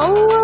哦